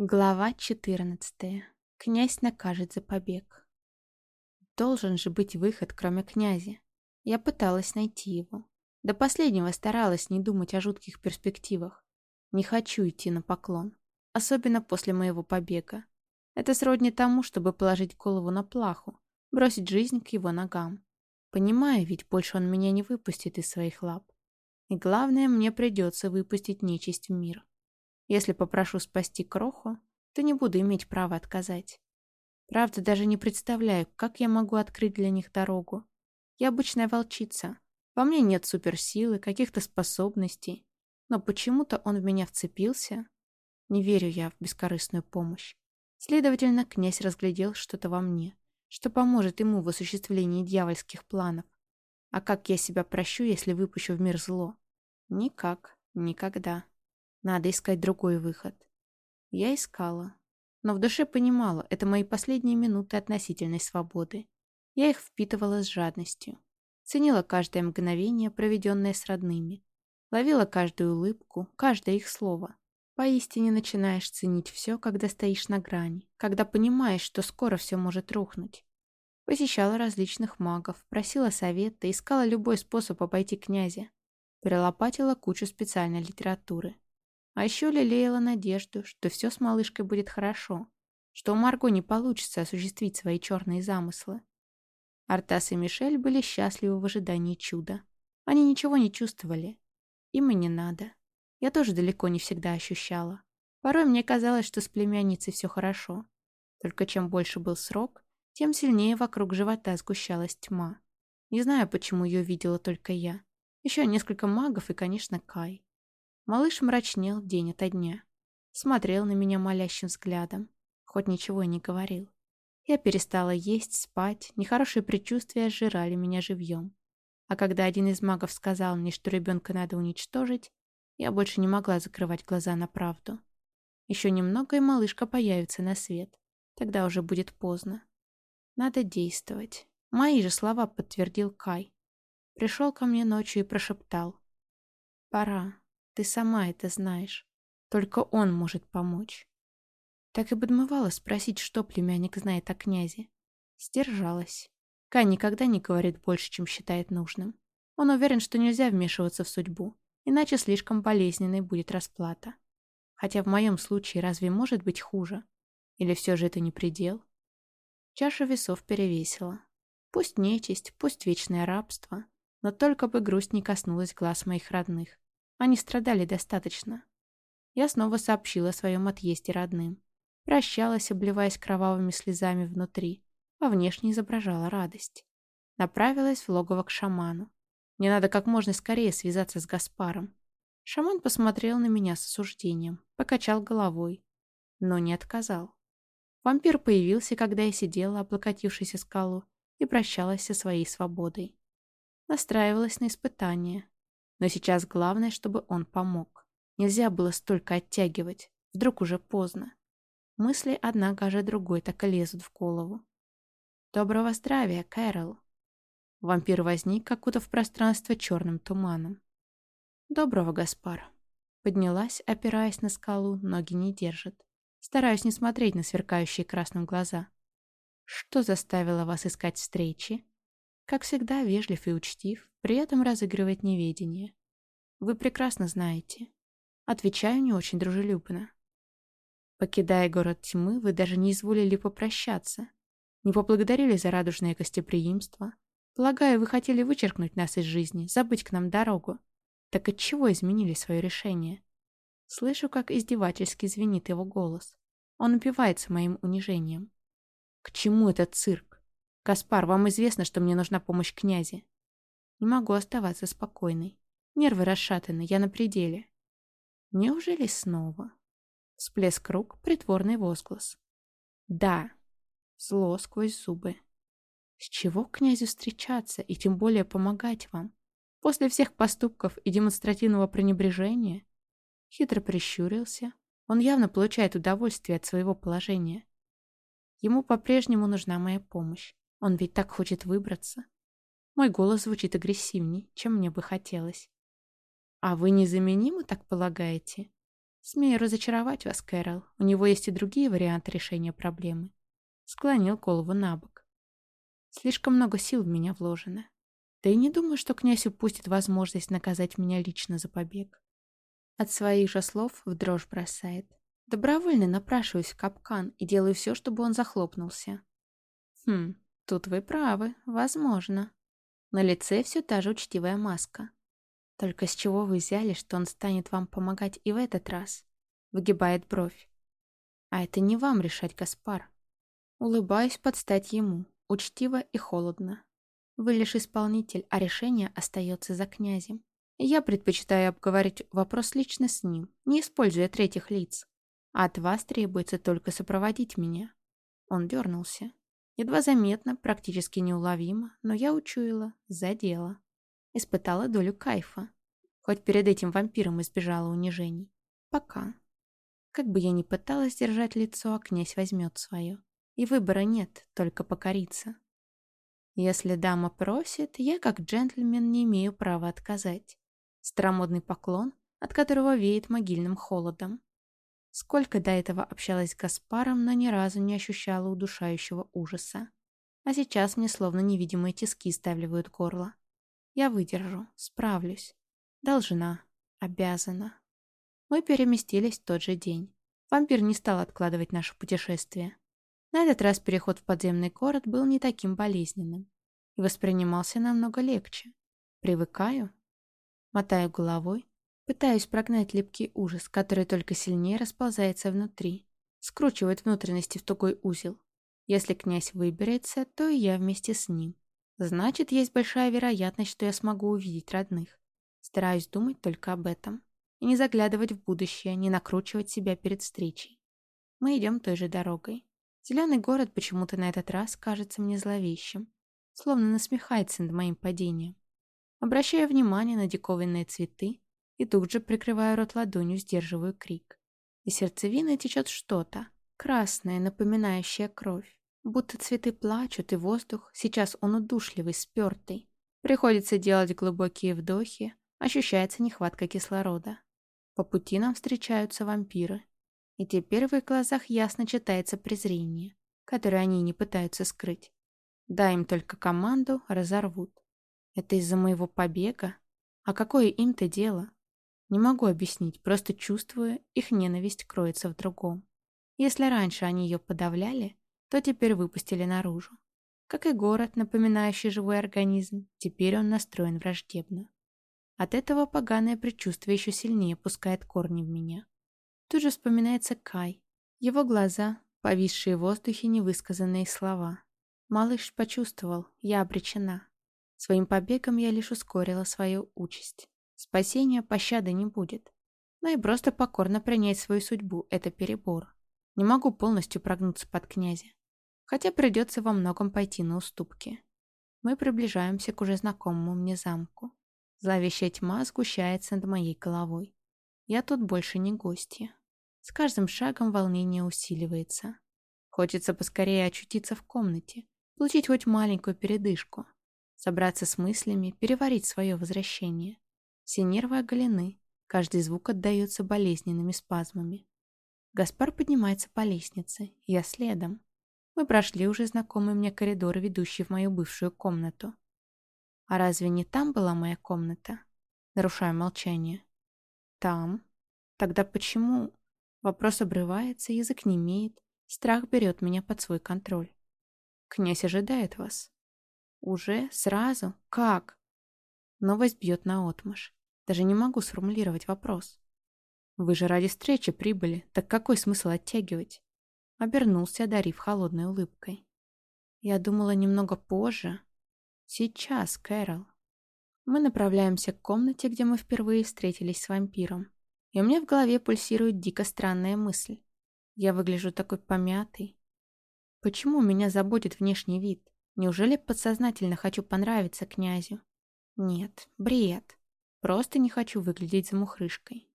Глава 14. Князь накажет за побег. Должен же быть выход, кроме князя. Я пыталась найти его. До последнего старалась не думать о жутких перспективах. Не хочу идти на поклон. Особенно после моего побега. Это сродни тому, чтобы положить голову на плаху, бросить жизнь к его ногам. Понимаю, ведь больше он меня не выпустит из своих лап. И главное, мне придется выпустить нечисть в мир. Если попрошу спасти кроху, то не буду иметь права отказать. Правда, даже не представляю, как я могу открыть для них дорогу. Я обычная волчица. Во мне нет суперсилы, каких-то способностей. Но почему-то он в меня вцепился. Не верю я в бескорыстную помощь. Следовательно, князь разглядел что-то во мне, что поможет ему в осуществлении дьявольских планов. А как я себя прощу, если выпущу в мир зло? Никак, никогда. Надо искать другой выход. Я искала. Но в душе понимала, это мои последние минуты относительной свободы. Я их впитывала с жадностью. Ценила каждое мгновение, проведенное с родными. Ловила каждую улыбку, каждое их слово. Поистине начинаешь ценить все, когда стоишь на грани, когда понимаешь, что скоро все может рухнуть. Посещала различных магов, просила совета, искала любой способ обойти князя. Перелопатила кучу специальной литературы. А еще лелеяла надежду, что все с малышкой будет хорошо, что у Марго не получится осуществить свои черные замыслы. Артас и Мишель были счастливы в ожидании чуда. Они ничего не чувствовали. Им и не надо. Я тоже далеко не всегда ощущала. Порой мне казалось, что с племянницей все хорошо. Только чем больше был срок, тем сильнее вокруг живота сгущалась тьма. Не знаю, почему ее видела только я. Еще несколько магов и, конечно, Кай. Малыш мрачнел день ото дня. Смотрел на меня молящим взглядом, хоть ничего и не говорил. Я перестала есть, спать, нехорошие предчувствия сжирали меня живьем. А когда один из магов сказал мне, что ребенка надо уничтожить, я больше не могла закрывать глаза на правду. Еще немного, и малышка появится на свет. Тогда уже будет поздно. Надо действовать. Мои же слова подтвердил Кай. Пришел ко мне ночью и прошептал. «Пора. Ты сама это знаешь. Только он может помочь. Так и подмывала спросить, что племянник знает о князе. Сдержалась. Кай никогда не говорит больше, чем считает нужным. Он уверен, что нельзя вмешиваться в судьбу, иначе слишком болезненной будет расплата. Хотя в моем случае разве может быть хуже? Или все же это не предел? Чаша весов перевесила. Пусть нечисть, пусть вечное рабство, но только бы грусть не коснулась глаз моих родных. Они страдали достаточно. Я снова сообщила о своем отъезде родным. Прощалась, обливаясь кровавыми слезами внутри, а внешне изображала радость. Направилась в логово к шаману. Мне надо как можно скорее связаться с Гаспаром. Шаман посмотрел на меня с осуждением, покачал головой, но не отказал. Вампир появился, когда я сидела, облокотившись скалу, и прощалась со своей свободой. Настраивалась на испытание, но сейчас главное, чтобы он помог. Нельзя было столько оттягивать. Вдруг уже поздно. Мысли одна гаже другой так и лезут в голову. «Доброго здравия, Кэрол!» Вампир возник, как будто в пространство черным туманом. «Доброго, Гаспар!» Поднялась, опираясь на скалу, ноги не держат. Стараюсь не смотреть на сверкающие красным глаза. «Что заставило вас искать встречи?» Как всегда, вежлив и учтив, при этом разыгрывает неведение. Вы прекрасно знаете. Отвечаю не очень дружелюбно. Покидая город тьмы, вы даже не изволили попрощаться. Не поблагодарили за радужное гостеприимство. Полагаю, вы хотели вычеркнуть нас из жизни, забыть к нам дорогу. Так отчего изменили свое решение? Слышу, как издевательски звенит его голос. Он упивается моим унижением. К чему этот цирк? «Каспар, вам известно, что мне нужна помощь князя?» Не могу оставаться спокойной. Нервы расшатаны, я на пределе. Неужели снова? Всплеск рук, притворный возглас. «Да!» Зло сквозь зубы. С чего князю встречаться и тем более помогать вам? После всех поступков и демонстративного пренебрежения? Хитро прищурился. Он явно получает удовольствие от своего положения. Ему по-прежнему нужна моя помощь. Он ведь так хочет выбраться. Мой голос звучит агрессивней, чем мне бы хотелось. «А вы незаменимы, так полагаете?» Смею разочаровать вас, Кэрол. У него есть и другие варианты решения проблемы. Склонил голову на бок. Слишком много сил в меня вложено. Да и не думаю, что князь упустит возможность наказать меня лично за побег. От своих же слов в дрожь бросает. Добровольно напрашиваюсь в капкан и делаю все, чтобы он захлопнулся. Хм, тут вы правы, возможно. На лице все та же учтивая маска. Только с чего вы взяли, что он станет вам помогать и в этот раз? Выгибает бровь. А это не вам решать, Каспар. Улыбаюсь подстать ему, учтиво и холодно. Вы лишь исполнитель, а решение остается за князем. Я предпочитаю обговорить вопрос лично с ним, не используя третьих лиц. А от вас требуется только сопроводить меня. Он дернулся. Едва заметно, практически неуловимо, но я учуяла, за дело. Испытала долю кайфа. Хоть перед этим вампиром избежала унижений. Пока. Как бы я ни пыталась держать лицо, а князь возьмет свое. И выбора нет, только покориться. Если дама просит, я как джентльмен не имею права отказать. Старомодный поклон, от которого веет могильным холодом. Сколько до этого общалась с Гаспаром, но ни разу не ощущала удушающего ужаса. А сейчас мне словно невидимые тиски ставливают горло. Я выдержу, справлюсь. Должна, обязана. Мы переместились в тот же день. Вампир не стал откладывать наше путешествие. На этот раз переход в подземный город был не таким болезненным и воспринимался намного легче. Привыкаю. Мотаю головой, пытаюсь прогнать липкий ужас, который только сильнее расползается внутри, скручивает внутренности в тугой узел. Если князь выберется, то и я вместе с ним. Значит, есть большая вероятность, что я смогу увидеть родных. Стараюсь думать только об этом. И не заглядывать в будущее, не накручивать себя перед встречей. Мы идем той же дорогой. Зеленый город почему-то на этот раз кажется мне зловещим, словно насмехается над моим падением. Обращаю внимание на диковинные цветы и тут же прикрываю рот ладонью, сдерживаю крик. Из сердцевины течет что-то, красное, напоминающее кровь. Будто цветы плачут, и воздух, сейчас он удушливый, спертый. Приходится делать глубокие вдохи, ощущается нехватка кислорода. По пути нам встречаются вампиры, и теперь в их глазах ясно читается презрение, которое они не пытаются скрыть. Дай им только команду, разорвут. Это из-за моего побега? А какое им-то дело? Не могу объяснить, просто чувствую, их ненависть кроется в другом. Если раньше они ее подавляли, то теперь выпустили наружу. Как и город, напоминающий живой организм, теперь он настроен враждебно. От этого поганое предчувствие еще сильнее пускает корни в меня. Тут же вспоминается Кай. Его глаза, повисшие в воздухе невысказанные слова. Малыш почувствовал, я обречена. Своим побегом я лишь ускорила свою участь. Спасения пощады не будет. Но и просто покорно принять свою судьбу – это перебор. Не могу полностью прогнуться под князя. Хотя придется во многом пойти на уступки. Мы приближаемся к уже знакомому мне замку. Зловещая тьма сгущается над моей головой. Я тут больше не гостья. С каждым шагом волнение усиливается. Хочется поскорее очутиться в комнате, получить хоть маленькую передышку, собраться с мыслями, переварить свое возвращение. Все нервы оголены, каждый звук отдается болезненными спазмами. Гаспар поднимается по лестнице, я следом. Мы прошли уже знакомый мне коридор, ведущий в мою бывшую комнату. А разве не там была моя комната? Нарушаю молчание. Там? Тогда почему... Вопрос обрывается, язык не имеет, страх берет меня под свой контроль. Князь ожидает вас. Уже? Сразу? Как? Новость бьет наотмашь. Даже не могу сформулировать вопрос. Вы же ради встречи прибыли, так какой смысл оттягивать? Обернулся, одарив холодной улыбкой. Я думала немного позже. Сейчас, Кэрол. Мы направляемся к комнате, где мы впервые встретились с вампиром. И у меня в голове пульсирует дико странная мысль. Я выгляжу такой помятой. Почему меня заботит внешний вид? Неужели подсознательно хочу понравиться князю? Нет, бред. Просто не хочу выглядеть замухрышкой.